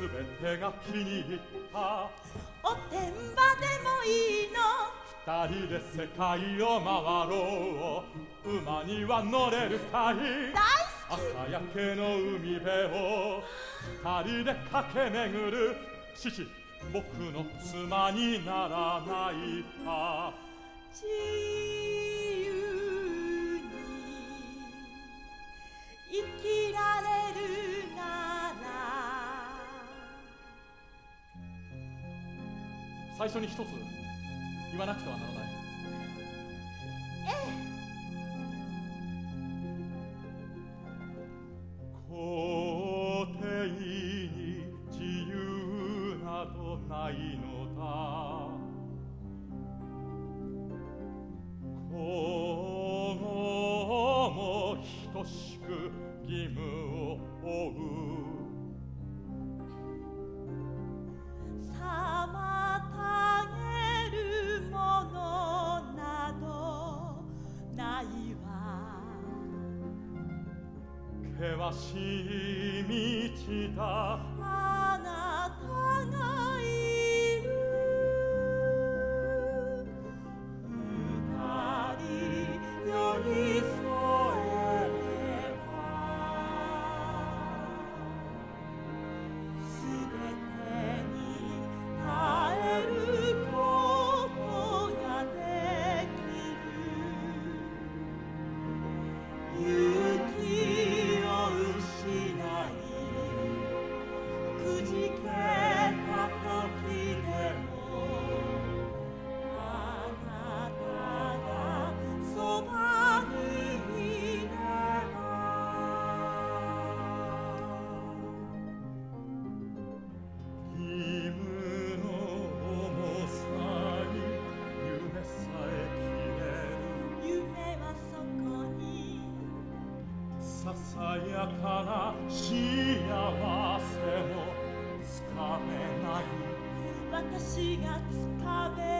てが気に入った。おてんばでもいいの。二人で世界を回ろう。馬には乗れるかい大好き。朝焼けの海辺を二人で駆け巡る。父僕の妻にならないか最初に一つ言わなくてはならない。皇帝に自由などないのだ。皇后も等しく義務を負う険しい道だあなた。がいる二人寄り添えればすべてに耐えることができる。ささやかな幸せもつかめない。私がつかめない